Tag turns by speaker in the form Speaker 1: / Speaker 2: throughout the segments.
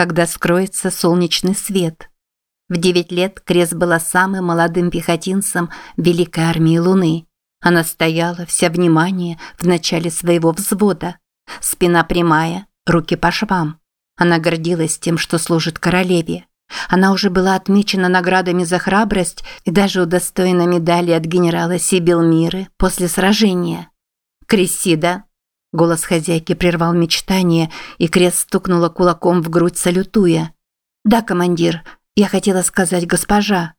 Speaker 1: когда скроется солнечный свет. В девять лет Крес была самым молодым пехотинцем Великой армии Луны. Она стояла, вся внимание, в начале своего взвода. Спина прямая, руки по швам. Она гордилась тем, что служит королеве. Она уже была отмечена наградами за храбрость и даже удостоена медали от генерала Сибил Миры после сражения. «Крессида!» Голос хозяйки прервал мечтание, и Крес стукнула кулаком в грудь, салютуя. «Да, командир, я хотела сказать госпожа».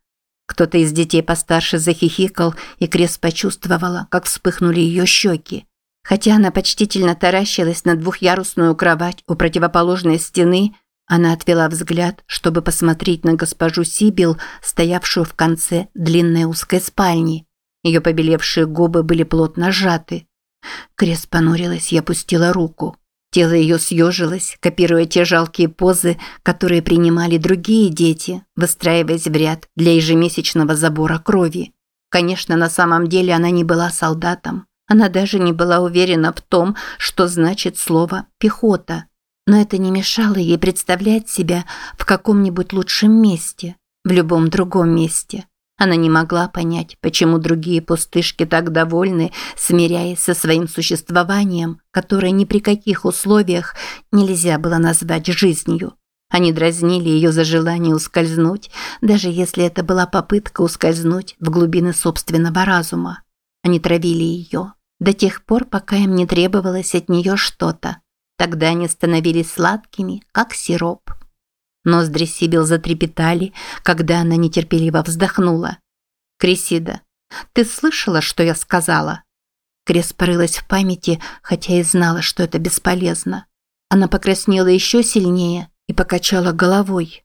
Speaker 1: Кто-то из детей постарше захихикал, и Крес почувствовала, как вспыхнули ее щеки. Хотя она почтительно таращилась на двухъярусную кровать у противоположной стены, она отвела взгляд, чтобы посмотреть на госпожу Сибил, стоявшую в конце длинной узкой спальни. Ее побелевшие губы были плотно сжаты. Крес понурилась и опустила руку. Тело ее съежилось, копируя те жалкие позы, которые принимали другие дети, выстраиваясь в ряд для ежемесячного забора крови. Конечно, на самом деле она не была солдатом. Она даже не была уверена в том, что значит слово «пехота», но это не мешало ей представлять себя в каком-нибудь лучшем месте, в любом другом месте. Она не могла понять, почему другие пустышки так довольны, смиряясь со своим существованием, которое ни при каких условиях нельзя было назвать жизнью. Они дразнили ее за желание ускользнуть, даже если это была попытка ускользнуть в глубины собственного разума. Они травили ее до тех пор, пока им не требовалось от нее что-то. Тогда они становились сладкими, как сироп. Ноздри Сибил затрепетали, когда она нетерпеливо вздохнула. «Крисида, ты слышала, что я сказала?» Крес порылась в памяти, хотя и знала, что это бесполезно. Она покраснела еще сильнее и покачала головой.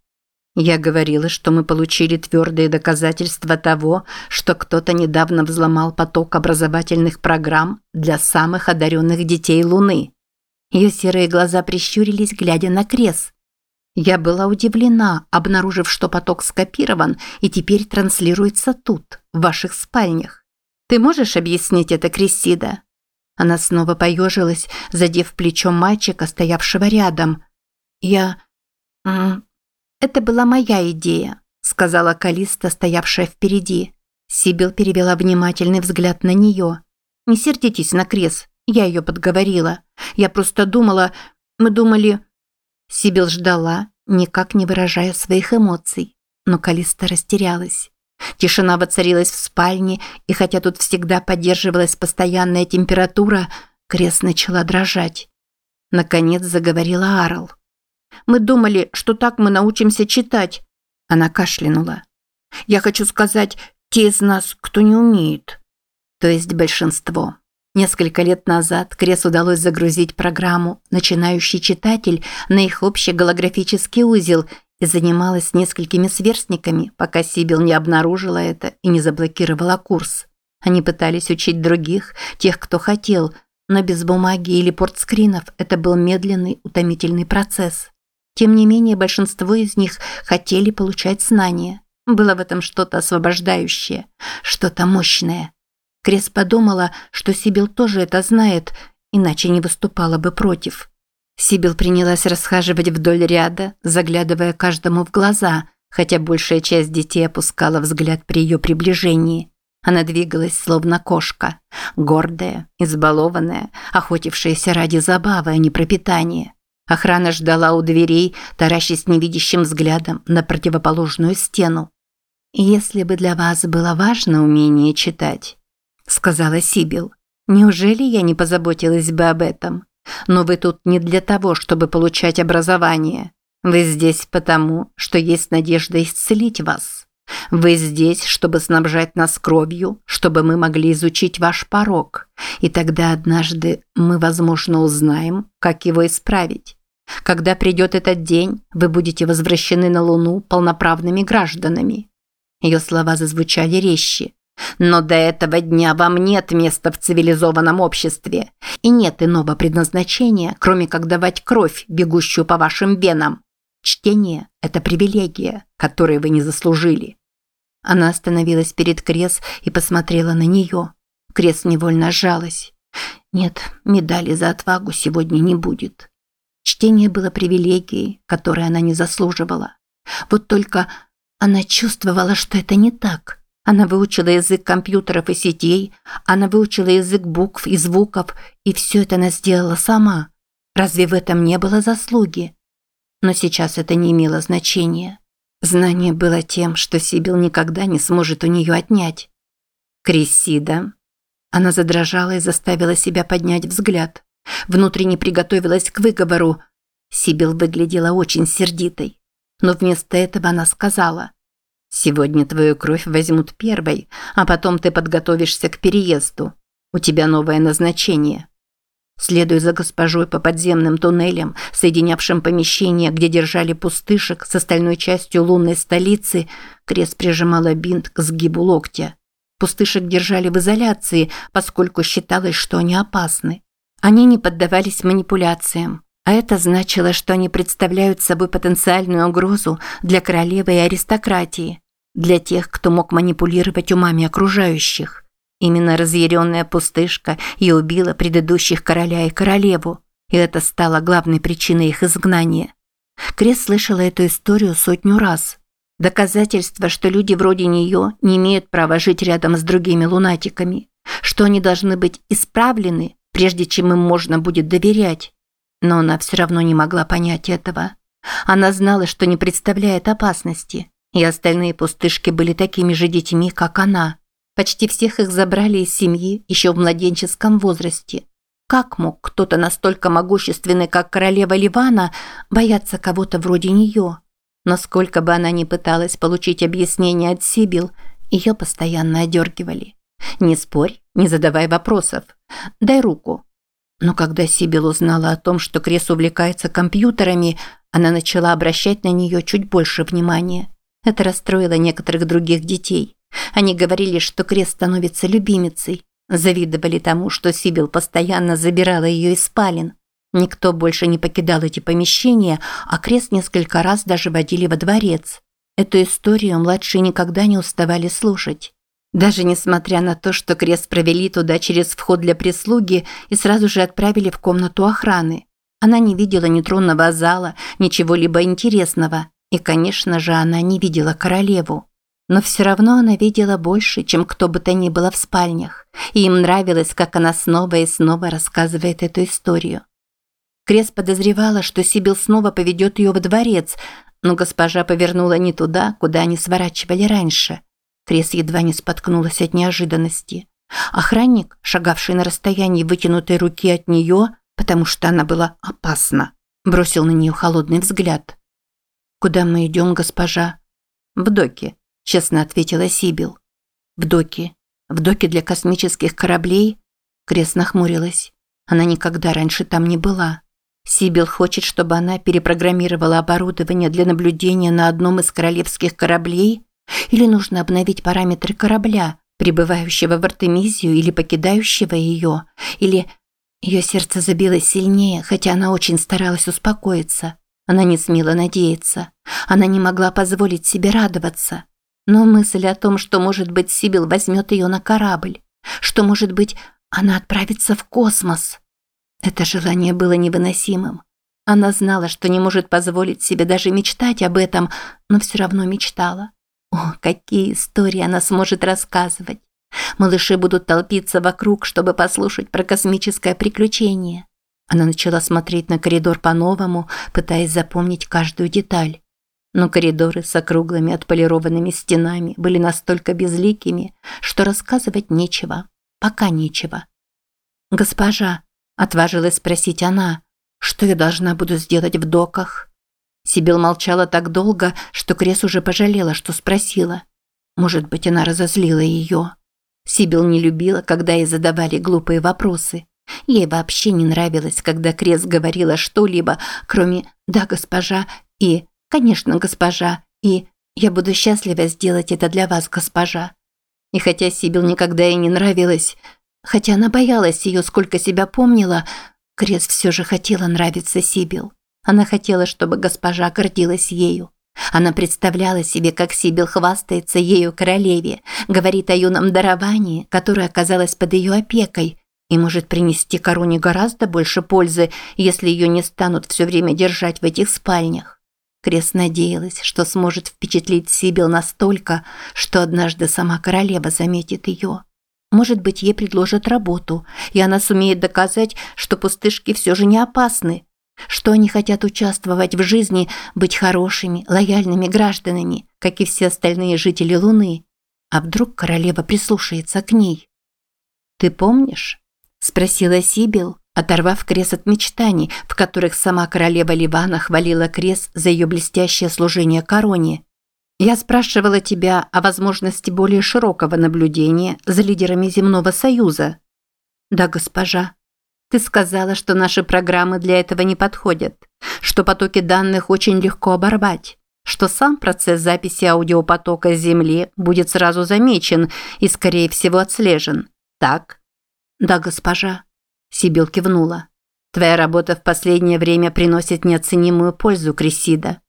Speaker 1: Я говорила, что мы получили твердые доказательства того, что кто-то недавно взломал поток образовательных программ для самых одаренных детей Луны. Ее серые глаза прищурились, глядя на Крес. Я была удивлена, обнаружив, что поток скопирован и теперь транслируется тут, в ваших спальнях. Ты можешь объяснить это, Крисида? Она снова поежилась, задев плечом мальчика, стоявшего рядом. Я... Это была моя идея, сказала Калиста, стоявшая впереди. Сибил перевела внимательный взгляд на нее. Не сердитесь на Крес, я ее подговорила. Я просто думала... Мы думали... Сибил ждала, никак не выражая своих эмоций. Но Калиста растерялась. Тишина воцарилась в спальне, и хотя тут всегда поддерживалась постоянная температура, Крес начала дрожать. Наконец заговорила Арл. «Мы думали, что так мы научимся читать». Она кашлянула. «Я хочу сказать, те из нас, кто не умеет». То есть большинство. Несколько лет назад Крес удалось загрузить программу «Начинающий читатель» на их общий голографический узел и занималась несколькими сверстниками, пока Сибил не обнаружила это и не заблокировала курс. Они пытались учить других, тех, кто хотел, но без бумаги или портскринов это был медленный, утомительный процесс. Тем не менее, большинство из них хотели получать знания. Было в этом что-то освобождающее, что-то мощное. Крес подумала, что Сибил тоже это знает, иначе не выступала бы против. Сибил принялась расхаживать вдоль ряда, заглядывая каждому в глаза, хотя большая часть детей опускала взгляд при ее приближении. Она двигалась словно кошка, гордая, избалованная, охотившаяся ради забавы, а не пропитания. Охрана ждала у дверей, таращась невидящим взглядом на противоположную стену. «Если бы для вас было важно умение читать, сказала Сибил. Неужели я не позаботилась бы об этом? Но вы тут не для того, чтобы получать образование. Вы здесь потому, что есть надежда исцелить вас. Вы здесь, чтобы снабжать нас кровью, чтобы мы могли изучить ваш порог. И тогда однажды мы, возможно, узнаем, как его исправить. Когда придет этот день, вы будете возвращены на Луну полноправными гражданами. Ее слова зазвучали резче. Но до этого дня вам нет места в цивилизованном обществе. И нет иного предназначения, кроме как давать кровь, бегущую по вашим венам. Чтение – это привилегия, которой вы не заслужили. Она остановилась перед Крес и посмотрела на нее. Крес невольно сжалась. Нет, медали за отвагу сегодня не будет. Чтение было привилегией, которой она не заслуживала. Вот только она чувствовала, что это не так. Она выучила язык компьютеров и сетей, она выучила язык букв и звуков, и все это она сделала сама. Разве в этом не было заслуги? Но сейчас это не имело значения. Знание было тем, что Сибил никогда не сможет у нее отнять. Крисида. Она задрожала и заставила себя поднять взгляд. Внутренне приготовилась к выговору. Сибил выглядела очень сердитой. Но вместо этого она сказала. «Сегодня твою кровь возьмут первой, а потом ты подготовишься к переезду. У тебя новое назначение. Следуя за госпожой по подземным туннелям, соединявшим помещение, где держали пустышек с остальной частью лунной столицы, крест прижимала бинт к сгибу локтя. Пустышек держали в изоляции, поскольку считалось, что они опасны. Они не поддавались манипуляциям, а это значило, что они представляют собой потенциальную угрозу для королевы и аристократии, для тех, кто мог манипулировать умами окружающих. Именно разъяренная пустышка и убила предыдущих короля и королеву, и это стало главной причиной их изгнания. Крес слышала эту историю сотню раз. Доказательство, что люди вроде нее не имеют права жить рядом с другими лунатиками, что они должны быть исправлены, прежде чем им можно будет доверять. Но она все равно не могла понять этого. Она знала, что не представляет опасности, и остальные пустышки были такими же детьми, как она. Почти всех их забрали из семьи еще в младенческом возрасте. Как мог кто-то настолько могущественный, как королева Ливана, бояться кого-то вроде нее? Насколько бы она ни пыталась получить объяснение от Сибил, ее постоянно одергивали. «Не спорь, не задавай вопросов. Дай руку». Но когда Сибил узнала о том, что Крес увлекается компьютерами, она начала обращать на нее чуть больше внимания. Это расстроило некоторых других детей. Они говорили, что Крест становится любимицей. Завидовали тому, что Сибил постоянно забирала ее из спален. Никто больше не покидал эти помещения, а Крест несколько раз даже водили во дворец. Эту историю младшие никогда не уставали слушать. Даже несмотря на то, что Крест провели туда через вход для прислуги и сразу же отправили в комнату охраны. Она не видела ни тронного зала, ничего-либо интересного. И, конечно же, она не видела королеву. Но все равно она видела больше, чем кто бы то ни было в спальнях, и им нравилось, как она снова и снова рассказывает эту историю. Крес подозревала, что Сибил снова поведет ее во дворец, но госпожа повернула не туда, куда они сворачивали раньше. Крес едва не споткнулась от неожиданности. Охранник, шагавший на расстоянии вытянутой руки от нее, потому что она была опасна, бросил на нее холодный взгляд. «Куда мы идем, госпожа?» «В доке», честно ответила Сибил. В доке. В доке для космических кораблей? Крес нахмурилась. Она никогда раньше там не была. Сибил хочет, чтобы она перепрограммировала оборудование для наблюдения на одном из королевских кораблей? Или нужно обновить параметры корабля, прибывающего в Артемизию или покидающего ее? Или ее сердце забилось сильнее, хотя она очень старалась успокоиться. Она не смела надеяться. Она не могла позволить себе радоваться. Но мысль о том, что, может быть, Сибил возьмет ее на корабль, что, может быть, она отправится в космос. Это желание было невыносимым. Она знала, что не может позволить себе даже мечтать об этом, но все равно мечтала. О, какие истории она сможет рассказывать. Малыши будут толпиться вокруг, чтобы послушать про космическое приключение. Она начала смотреть на коридор по-новому, пытаясь запомнить каждую деталь но коридоры с округлыми отполированными стенами были настолько безликими, что рассказывать нечего, пока нечего. «Госпожа», – отважилась спросить она, – «что я должна буду сделать в доках?» Сибил молчала так долго, что Крес уже пожалела, что спросила. Может быть, она разозлила ее. Сибил не любила, когда ей задавали глупые вопросы. Ей вообще не нравилось, когда Крес говорила что-либо, кроме «да, госпожа» и «Конечно, госпожа, и я буду счастлива сделать это для вас, госпожа». И хотя Сибил никогда ей не нравилась, хотя она боялась ее, сколько себя помнила, Крес все же хотела нравиться Сибил. Она хотела, чтобы госпожа гордилась ею. Она представляла себе, как Сибил хвастается ею королеве, говорит о юном даровании, которое оказалось под ее опекой, и может принести короне гораздо больше пользы, если ее не станут все время держать в этих спальнях. Крес надеялась, что сможет впечатлить Сибил настолько, что однажды сама королева заметит ее. Может быть, ей предложат работу, и она сумеет доказать, что пустышки все же не опасны, что они хотят участвовать в жизни, быть хорошими, лояльными гражданами, как и все остальные жители Луны. А вдруг королева прислушается к ней? «Ты помнишь?» – спросила Сибил, оторвав Крес от мечтаний, в которых сама королева Ливана хвалила Крес за ее блестящее служение короне. «Я спрашивала тебя о возможности более широкого наблюдения за лидерами Земного Союза». «Да, госпожа», ты сказала, что наши программы для этого не подходят, что потоки данных очень легко оборвать, что сам процесс записи аудиопотока с Земли будет сразу замечен и, скорее всего, отслежен. Так? Да, госпожа. Сибил кивнула. Твоя работа в последнее время приносит неоценимую пользу, Крисида.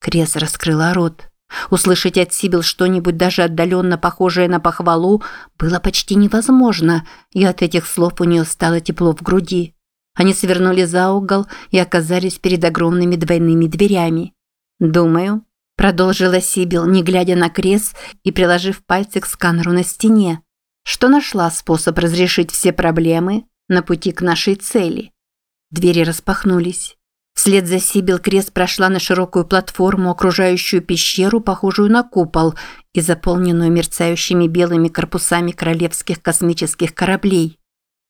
Speaker 1: Крес раскрыла рот. Услышать от Сибил что-нибудь даже отдаленно похожее на похвалу было почти невозможно, и от этих слов у нее стало тепло в груди. Они свернули за угол и оказались перед огромными двойными дверями. «Думаю», – продолжила Сибил, не глядя на Крес и приложив пальцы к сканеру на стене, что нашла способ разрешить все проблемы на пути к нашей цели. Двери распахнулись. Вслед за Сибил Крест прошла на широкую платформу, окружающую пещеру, похожую на купол и заполненную мерцающими белыми корпусами королевских космических кораблей.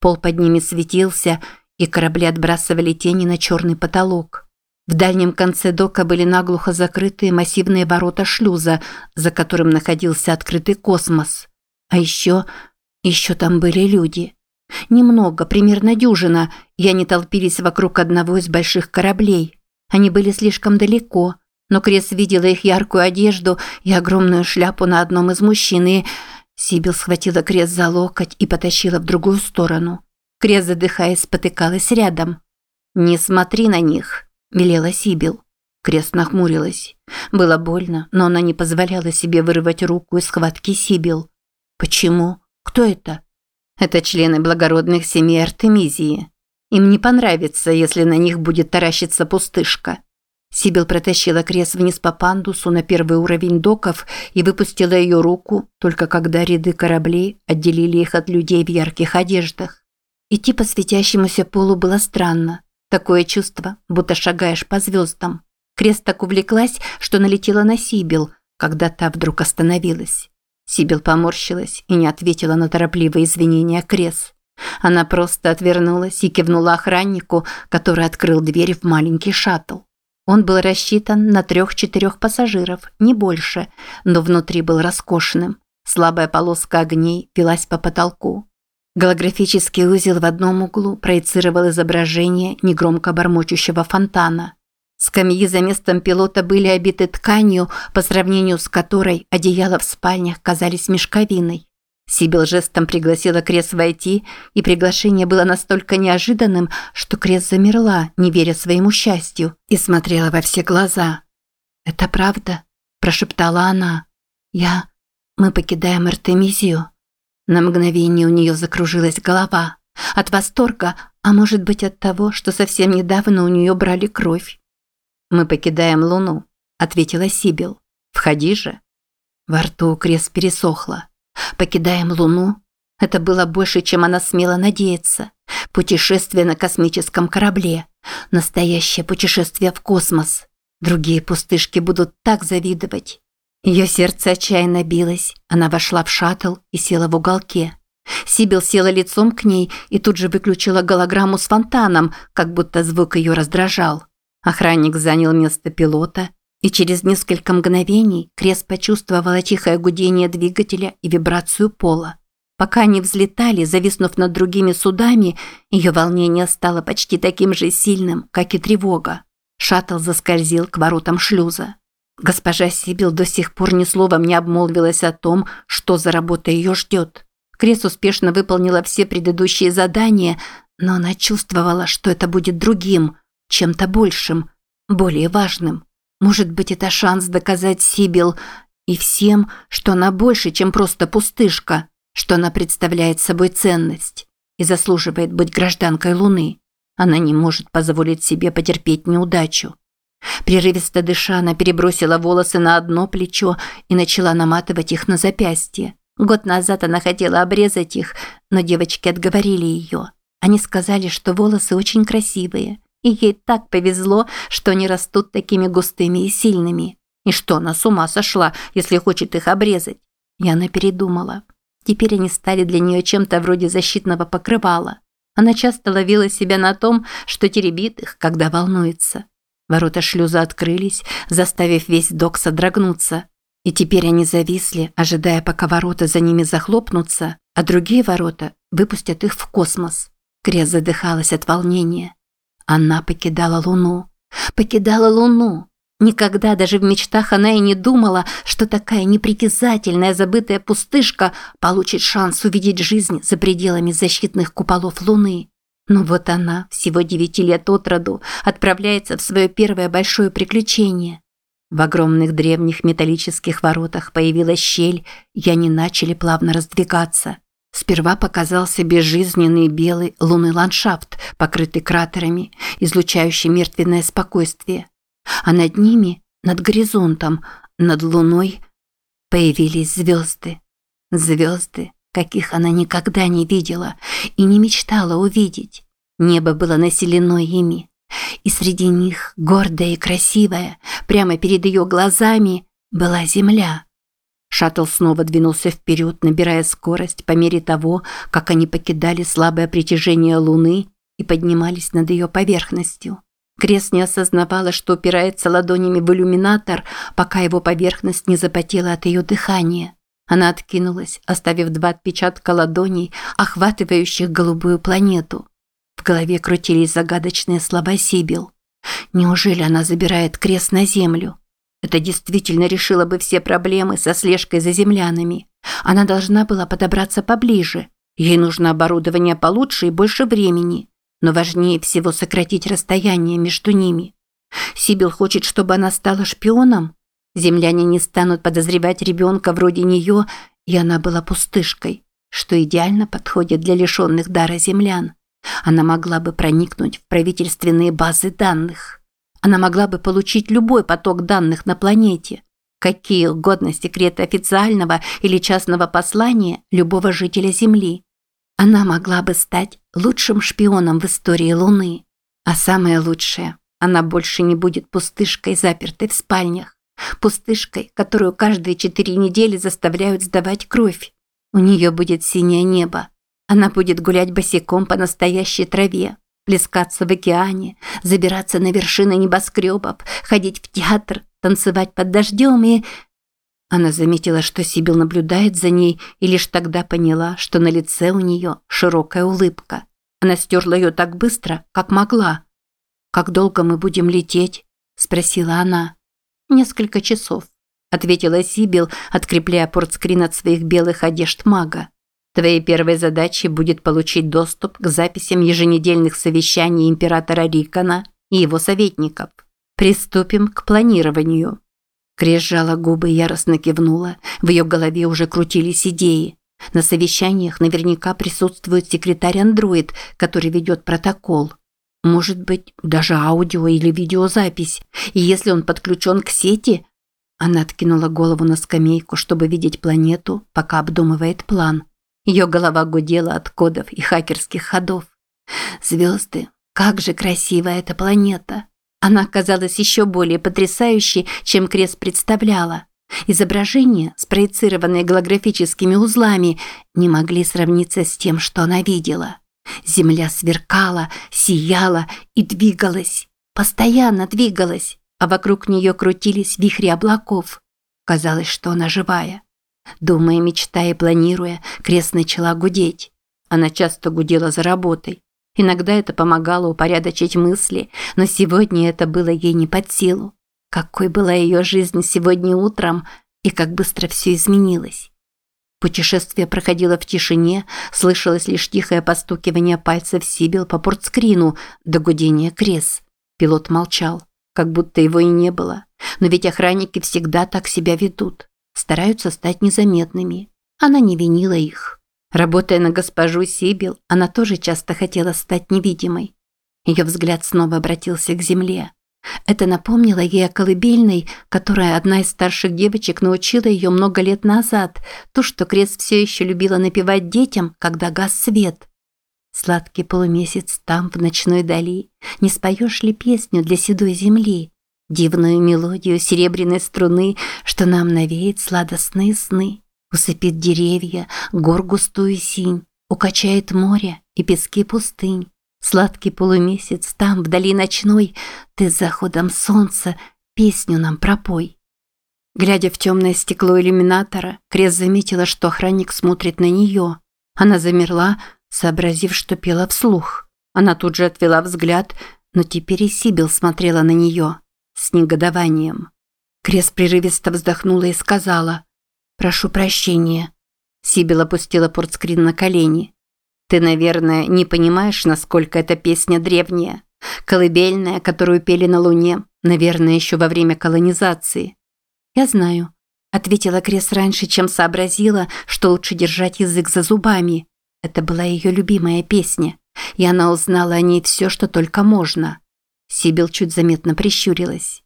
Speaker 1: Пол под ними светился, и корабли отбрасывали тени на черный потолок. В дальнем конце дока были наглухо закрытые массивные ворота шлюза, за которым находился открытый космос. А еще... еще там были люди. Немного, примерно дюжина, и они толпились вокруг одного из больших кораблей. Они были слишком далеко, но Крес видела их яркую одежду и огромную шляпу на одном из мужчин, и... Сибил схватила Крес за локоть и потащила в другую сторону. Крес, задыхаясь, спотыкалась рядом. «Не смотри на них», – велела Сибил. Крест нахмурилась. Было больно, но она не позволяла себе вырвать руку из схватки Сибил. «Почему? Кто это?» Это члены благородных семей Артемизии. Им не понравится, если на них будет таращиться пустышка. Сибил протащила крест вниз по пандусу на первый уровень доков и выпустила ее руку, только когда ряды кораблей отделили их от людей в ярких одеждах. Идти по светящемуся полу было странно. Такое чувство, будто шагаешь по звездам. Крест так увлеклась, что налетела на Сибил, когда та вдруг остановилась. Сибил поморщилась и не ответила на торопливые извинения Крес. Она просто отвернулась и кивнула охраннику, который открыл дверь в маленький шаттл. Он был рассчитан на трех-четырех пассажиров, не больше, но внутри был роскошным. Слабая полоска огней велась по потолку. Голографический узел в одном углу проецировал изображение негромко бормочущего фонтана. Скамьи за местом пилота были обиты тканью, по сравнению с которой одеяла в спальнях казались мешковиной. Сибил жестом пригласила Крес войти, и приглашение было настолько неожиданным, что Крес замерла, не веря своему счастью, и смотрела во все глаза. «Это правда?» – прошептала она. «Я... Мы покидаем Артемизию». На мгновение у нее закружилась голова. От восторга, а может быть от того, что совсем недавно у нее брали кровь. «Мы покидаем Луну», – ответила Сибил. «Входи же». Во рту у Крес пересохло. «Покидаем Луну?» Это было больше, чем она смела надеяться. Путешествие на космическом корабле. Настоящее путешествие в космос. Другие пустышки будут так завидовать. Ее сердце отчаянно билось. Она вошла в шаттл и села в уголке. Сибил села лицом к ней и тут же выключила голограмму с фонтаном, как будто звук ее раздражал. Охранник занял место пилота, и через несколько мгновений Крес почувствовала тихое гудение двигателя и вибрацию пола. Пока они взлетали, зависнув над другими судами, ее волнение стало почти таким же сильным, как и тревога. Шаттл заскользил к воротам шлюза. Госпожа Сибил до сих пор ни словом не обмолвилась о том, что за работа ее ждет. Крес успешно выполнила все предыдущие задания, но она чувствовала, что это будет другим – чем-то большим, более важным. Может быть, это шанс доказать Сибил и всем, что она больше, чем просто пустышка, что она представляет собой ценность. и заслуживает быть гражданкой Луны. Она не может позволить себе потерпеть неудачу. Прерывисто дыша, она перебросила волосы на одно плечо и начала наматывать их на запястье. Год назад она хотела обрезать их, но девочки отговорили ее. Они сказали, что волосы очень красивые, и ей так повезло, что они растут такими густыми и сильными. И что она с ума сошла, если хочет их обрезать? И она передумала. Теперь они стали для нее чем-то вроде защитного покрывала. Она часто ловила себя на том, что теребит их, когда волнуется. Ворота шлюза открылись, заставив весь док содрогнуться. И теперь они зависли, ожидая, пока ворота за ними захлопнутся, а другие ворота выпустят их в космос. Крес задыхалась от волнения. Она покидала Луну. Покидала Луну. Никогда даже в мечтах она и не думала, что такая непритязательная забытая пустышка получит шанс увидеть жизнь за пределами защитных куполов Луны. Но вот она, всего девяти лет от роду, отправляется в свое первое большое приключение. В огромных древних металлических воротах появилась щель, и они начали плавно раздвигаться. Сперва показался безжизненный белый лунный ландшафт, покрытый кратерами, излучающий мертвенное спокойствие. А над ними, над горизонтом, над луной появились звезды. Звезды, каких она никогда не видела и не мечтала увидеть. Небо было населено ими. И среди них, гордая и красивая, прямо перед ее глазами, была земля. Шаттл снова двинулся вперед, набирая скорость по мере того, как они покидали слабое притяжение Луны и поднимались над ее поверхностью. Крест не осознавала, что упирается ладонями в иллюминатор, пока его поверхность не запотела от ее дыхания. Она откинулась, оставив два отпечатка ладоней, охватывающих голубую планету. В голове крутились загадочные слова Сибил. Неужели она забирает крест на землю? Это действительно решило бы все проблемы со слежкой за землянами. Она должна была подобраться поближе. Ей нужно оборудование получше и больше времени. Но важнее всего сократить расстояние между ними. Сибил хочет, чтобы она стала шпионом? Земляне не станут подозревать ребенка вроде нее, и она была пустышкой, что идеально подходит для лишенных дара землян. Она могла бы проникнуть в правительственные базы данных. Она могла бы получить любой поток данных на планете. Какие угодно секреты официального или частного послания любого жителя Земли. Она могла бы стать лучшим шпионом в истории Луны. А самое лучшее, она больше не будет пустышкой, запертой в спальнях. Пустышкой, которую каждые четыре недели заставляют сдавать кровь. У нее будет синее небо. Она будет гулять босиком по настоящей траве, плескаться в океане, забираться на вершины небоскребов, ходить в театр, танцевать под дождем и... Она заметила, что Сибил наблюдает за ней, и лишь тогда поняла, что на лице у нее широкая улыбка. Она стерла ее так быстро, как могла. «Как долго мы будем лететь?» – спросила она. «Несколько часов», – ответила Сибил, открепляя портскрин от своих белых одежд мага. «Твоей первой задачей будет получить доступ к записям еженедельных совещаний императора Рикона и его советников. Приступим к планированию». Крес сжала губы и яростно кивнула. В ее голове уже крутились идеи. На совещаниях наверняка присутствует секретарь-андроид, который ведет протокол. Может быть, даже аудио или видеозапись. И если он подключен к сети... Она откинула голову на скамейку, чтобы видеть планету, пока обдумывает план. Ее голова гудела от кодов и хакерских ходов. Звезды, как же красива эта планета! Она казалась еще более потрясающей, чем Крест представляла. Изображения, спроецированные голографическими узлами, не могли сравниться с тем, что она видела. Земля сверкала, сияла и двигалась. Постоянно двигалась, а вокруг нее крутились вихри облаков. Казалось, что она живая. Думая, мечтая и планируя, крест начала гудеть. Она часто гудела за работой. Иногда это помогало упорядочить мысли, но сегодня это было ей не под силу. Какой была ее жизнь сегодня утром и как быстро все изменилось. Путешествие проходило в тишине, слышалось лишь тихое постукивание пальцев Сибил по портскрину до гудения крес. Пилот молчал, как будто его и не было. Но ведь охранники всегда так себя ведут. Стараются стать незаметными. Она не винила их. Работая на госпожу Сибил, она тоже часто хотела стать невидимой. Ее взгляд снова обратился к земле. Это напомнило ей о колыбельной, которая одна из старших девочек научила ее много лет назад, то, что Крес все еще любила напевать детям, когда гас свет. Сладкий полумесяц там, в ночной дали, не споешь ли песню для седой земли, дивную мелодию серебряной струны, что нам навеет сладостные сны, усыпит деревья, гор густую синь, укачает море и пески пустынь. Сладкий полумесяц там, вдали ночной, Ты с заходом солнца песню нам пропой. Глядя в темное стекло иллюминатора, Крес заметила, что охранник смотрит на нее. Она замерла, сообразив, что пела вслух. Она тут же отвела взгляд, но теперь и Сибил смотрела на нее с негодованием. Крес прерывисто вздохнула и сказала «Прошу прощения». Сибил опустила портскрин на колени. Ты, наверное, не понимаешь, насколько эта песня древняя. Колыбельная, которую пели на Луне, наверное, еще во время колонизации. Я знаю, ответила Крес раньше, чем сообразила, что лучше держать язык за зубами. Это была ее любимая песня, и она узнала о ней все, что только можно. Сибил чуть заметно прищурилась.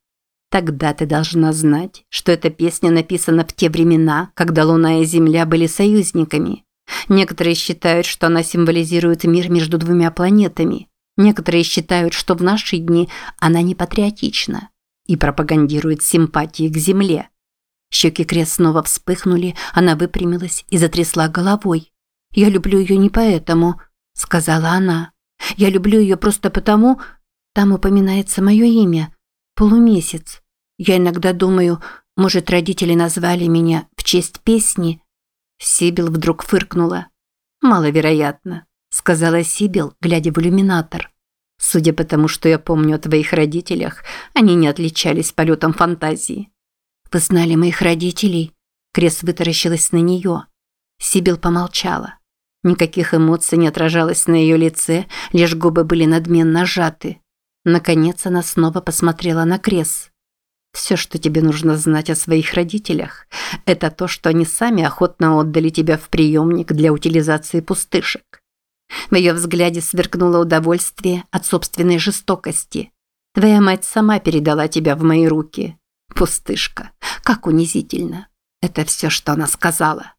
Speaker 1: Тогда ты должна знать, что эта песня написана в те времена, когда Луна и Земля были союзниками. Некоторые считают, что она символизирует мир между двумя планетами. Некоторые считают, что в наши дни она не патриотична и пропагандирует симпатии к Земле. Щеки Крес снова вспыхнули, она выпрямилась и затрясла головой. «Я люблю ее не поэтому», – сказала она. «Я люблю ее просто потому, там упоминается мое имя – Полумесяц. Я иногда думаю, может, родители назвали меня в честь песни – Сибил вдруг фыркнула. «Маловероятно», – сказала Сибил, глядя в иллюминатор. «Судя по тому, что я помню о твоих родителях, они не отличались полетом фантазии». «Вы знали моих родителей?» Крес вытаращилась на нее. Сибил помолчала. Никаких эмоций не отражалось на ее лице, лишь губы были надменно сжаты. Наконец она снова посмотрела на Крес. Все, что тебе нужно знать о своих родителях, это то, что они сами охотно отдали тебя в приемник для утилизации пустышек. В ее взгляде сверкнуло удовольствие от собственной жестокости. Твоя мать сама передала тебя в мои руки. Пустышка. Как унизительно. Это все, что она сказала.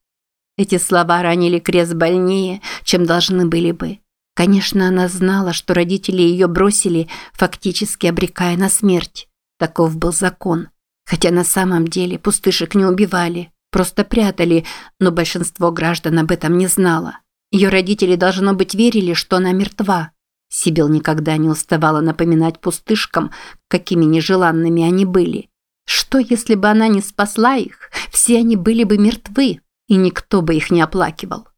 Speaker 1: Эти слова ранили Крест больнее, чем должны были бы. Конечно, она знала, что родители ее бросили, фактически обрекая на смерть. Таков был закон. Хотя на самом деле пустышек не убивали, просто прятали, но большинство граждан об этом не знало. Ее родители, должно быть, верили, что она мертва. Сибил никогда не уставала напоминать пустышкам, какими нежеланными они были. Что, если бы она не спасла их, все они были бы мертвы, и никто бы их не оплакивал.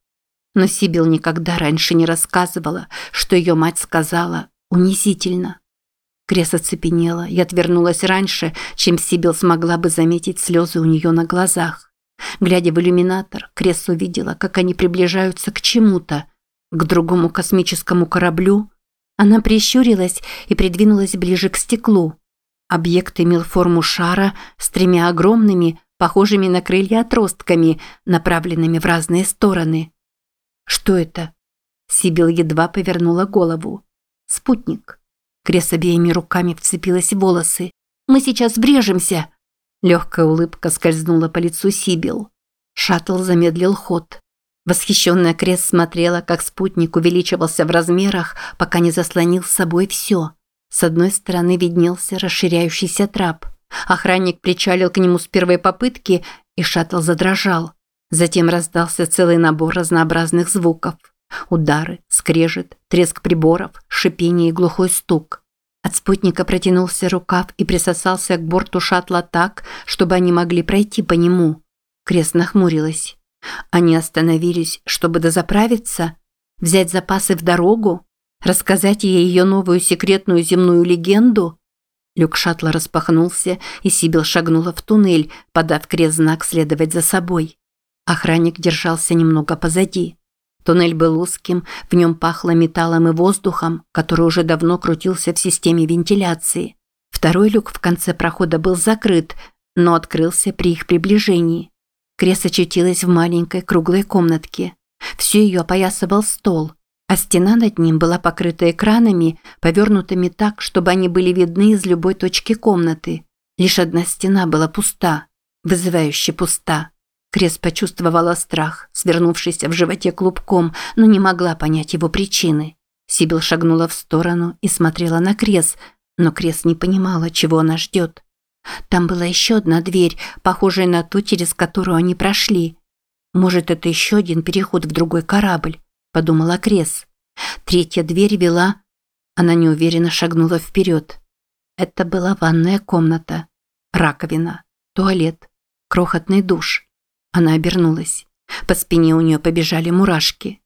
Speaker 1: Но Сибил никогда раньше не рассказывала, что ее мать сказала унизительно. Крес оцепенела и отвернулась раньше, чем Сибил смогла бы заметить слезы у нее на глазах. Глядя в иллюминатор, Крес увидела, как они приближаются к чему-то, к другому космическому кораблю. Она прищурилась и придвинулась ближе к стеклу. Объект имел форму шара с тремя огромными, похожими на крылья отростками, направленными в разные стороны. «Что это?» Сибил едва повернула голову. «Спутник». Крес обеими руками вцепилась в волосы. «Мы сейчас врежемся!» Легкая улыбка скользнула по лицу Сибил. Шаттл замедлил ход. Восхищенная Крес смотрела, как спутник увеличивался в размерах, пока не заслонил с собой все. С одной стороны виднелся расширяющийся трап. Охранник причалил к нему с первой попытки, и шаттл задрожал. Затем раздался целый набор разнообразных звуков. Удары, скрежет, треск приборов, шипение и глухой стук. От спутника протянулся рукав и присосался к борту шаттла так, чтобы они могли пройти по нему. Крест нахмурилась. Они остановились, чтобы дозаправиться, взять запасы в дорогу, рассказать ей ее новую секретную земную легенду. Люк шаттла распахнулся, и Сибил шагнула в туннель, подав крест знак следовать за собой. Охранник держался немного позади. Туннель был узким, в нем пахло металлом и воздухом, который уже давно крутился в системе вентиляции. Второй люк в конце прохода был закрыт, но открылся при их приближении. Крес очутилась в маленькой круглой комнатке. Всю ее опоясывал стол, а стена над ним была покрыта экранами, повернутыми так, чтобы они были видны из любой точки комнаты. Лишь одна стена была пуста, вызывающе пуста. Крес почувствовала страх, свернувшийся в животе клубком, но не могла понять его причины. Сибил шагнула в сторону и смотрела на Крес, но Крес не понимала, чего она ждет. Там была еще одна дверь, похожая на ту, через которую они прошли. Может, это еще один переход в другой корабль, подумала Крес. Третья дверь вела... Она неуверенно шагнула вперед. Это была ванная комната, раковина, туалет, крохотный душ. Она обернулась. По спине у нее побежали мурашки.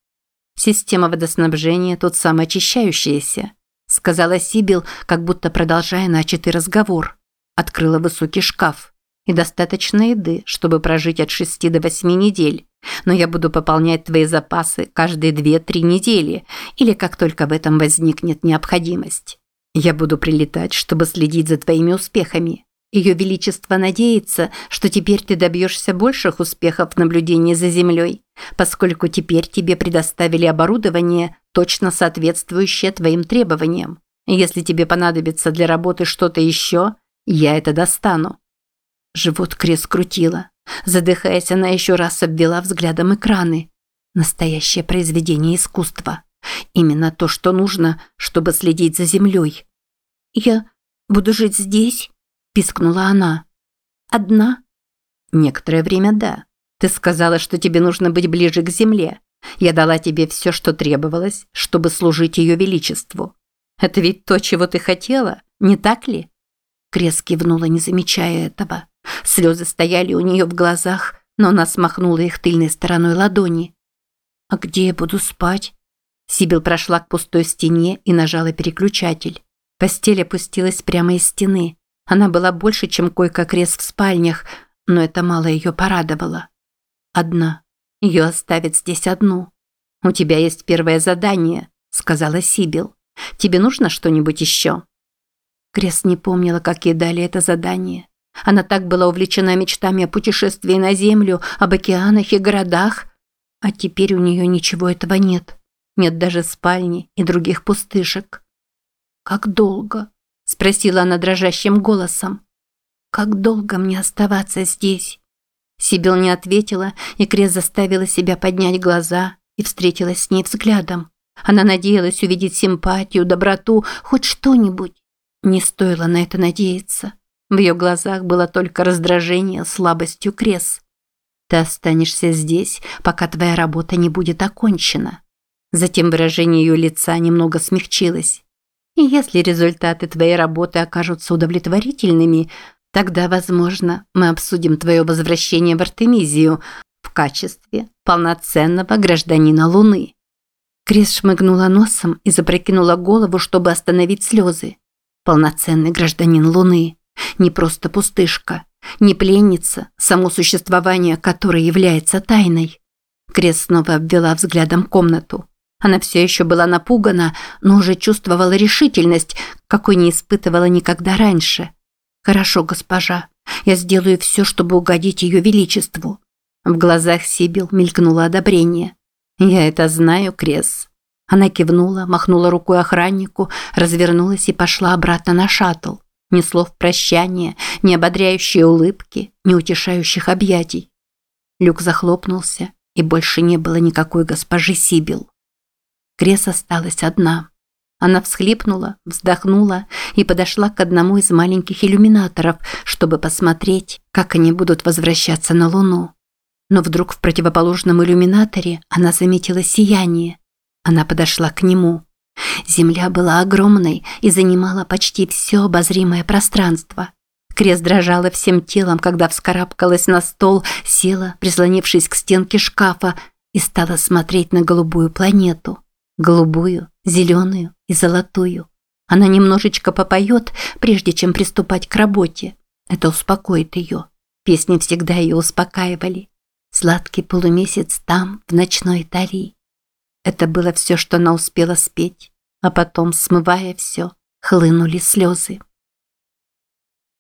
Speaker 1: «Система водоснабжения тут самоочищающаяся», сказала Сибил, как будто продолжая начатый разговор. Открыла высокий шкаф. И достаточно еды, чтобы прожить от шести до восьми недель. Но я буду пополнять твои запасы каждые две-три недели, или как только в этом возникнет необходимость. Я буду прилетать, чтобы следить за твоими успехами. Ее Величество надеется, что теперь ты добьешься больших успехов в наблюдении за Землей, поскольку теперь тебе предоставили оборудование, точно соответствующее твоим требованиям. Если тебе понадобится для работы что-то еще, я это достану». Живот крест крутило. Задыхаясь, она еще раз обвела взглядом экраны. Настоящее произведение искусства. Именно то, что нужно, чтобы следить за Землей. «Я буду жить здесь?» Пискнула она. Одна? Некоторое время да. Ты сказала, что тебе нужно быть ближе к земле. Я дала тебе все, что требовалось, чтобы служить ее величеству. Это ведь то, чего ты хотела, не так ли? Крес кивнула, не замечая этого. Слезы стояли у нее в глазах, но она смахнула их тыльной стороной ладони. «А где я буду спать?» Сибил прошла к пустой стене и нажала переключатель. Постель опустилась прямо из стены. Она была больше, чем койка-крест в спальнях, но это мало ее порадовало. Одна. Ее оставят здесь одну. «У тебя есть первое задание», – сказала Сибил. «Тебе нужно что-нибудь еще?» Крест не помнила, как ей дали это задание. Она так была увлечена мечтами о путешествии на Землю, об океанах и городах. А теперь у нее ничего этого нет. Нет даже спальни и других пустышек. Как долго? – спросила она дрожащим голосом. «Как долго мне оставаться здесь?» Сибил не ответила, и Крес заставила себя поднять глаза и встретилась с ней взглядом. Она надеялась увидеть симпатию, доброту, хоть что-нибудь. Не стоило на это надеяться. В ее глазах было только раздражение слабостью Крес. «Ты останешься здесь, пока твоя работа не будет окончена». Затем выражение ее лица немного смягчилось. И если результаты твоей работы окажутся удовлетворительными, тогда, возможно, мы обсудим твое возвращение в Артемизию в качестве полноценного гражданина Луны». Крис шмыгнула носом и запрокинула голову, чтобы остановить слезы. Полноценный гражданин Луны. Не просто пустышка. Не пленница, само существование которой является тайной. Крес снова обвела взглядом комнату. Она все еще была напугана, но уже чувствовала решительность, какой не испытывала никогда раньше. «Хорошо, госпожа, я сделаю все, чтобы угодить ее величеству». В глазах Сибил мелькнуло одобрение. «Я это знаю, Крес». Она кивнула, махнула рукой охраннику, развернулась и пошла обратно на шаттл. Ни слов прощания, ни ободряющей улыбки, ни утешающих объятий. Люк захлопнулся, и больше не было никакой госпожи Сибил. Крес осталась одна. Она всхлипнула, вздохнула и подошла к одному из маленьких иллюминаторов, чтобы посмотреть, как они будут возвращаться на Луну. Но вдруг в противоположном иллюминаторе она заметила сияние. Она подошла к нему. Земля была огромной и занимала почти все обозримое пространство. Крес дрожала всем телом, когда вскарабкалась на стол, села, прислонившись к стенке шкафа, и стала смотреть на голубую планету. Голубую, зеленую и золотую. Она немножечко попоет, прежде чем приступать к работе. Это успокоит ее. Песни всегда ее успокаивали. Сладкий полумесяц там, в ночной дали. Это было все, что она успела спеть. А потом, смывая все, хлынули слезы.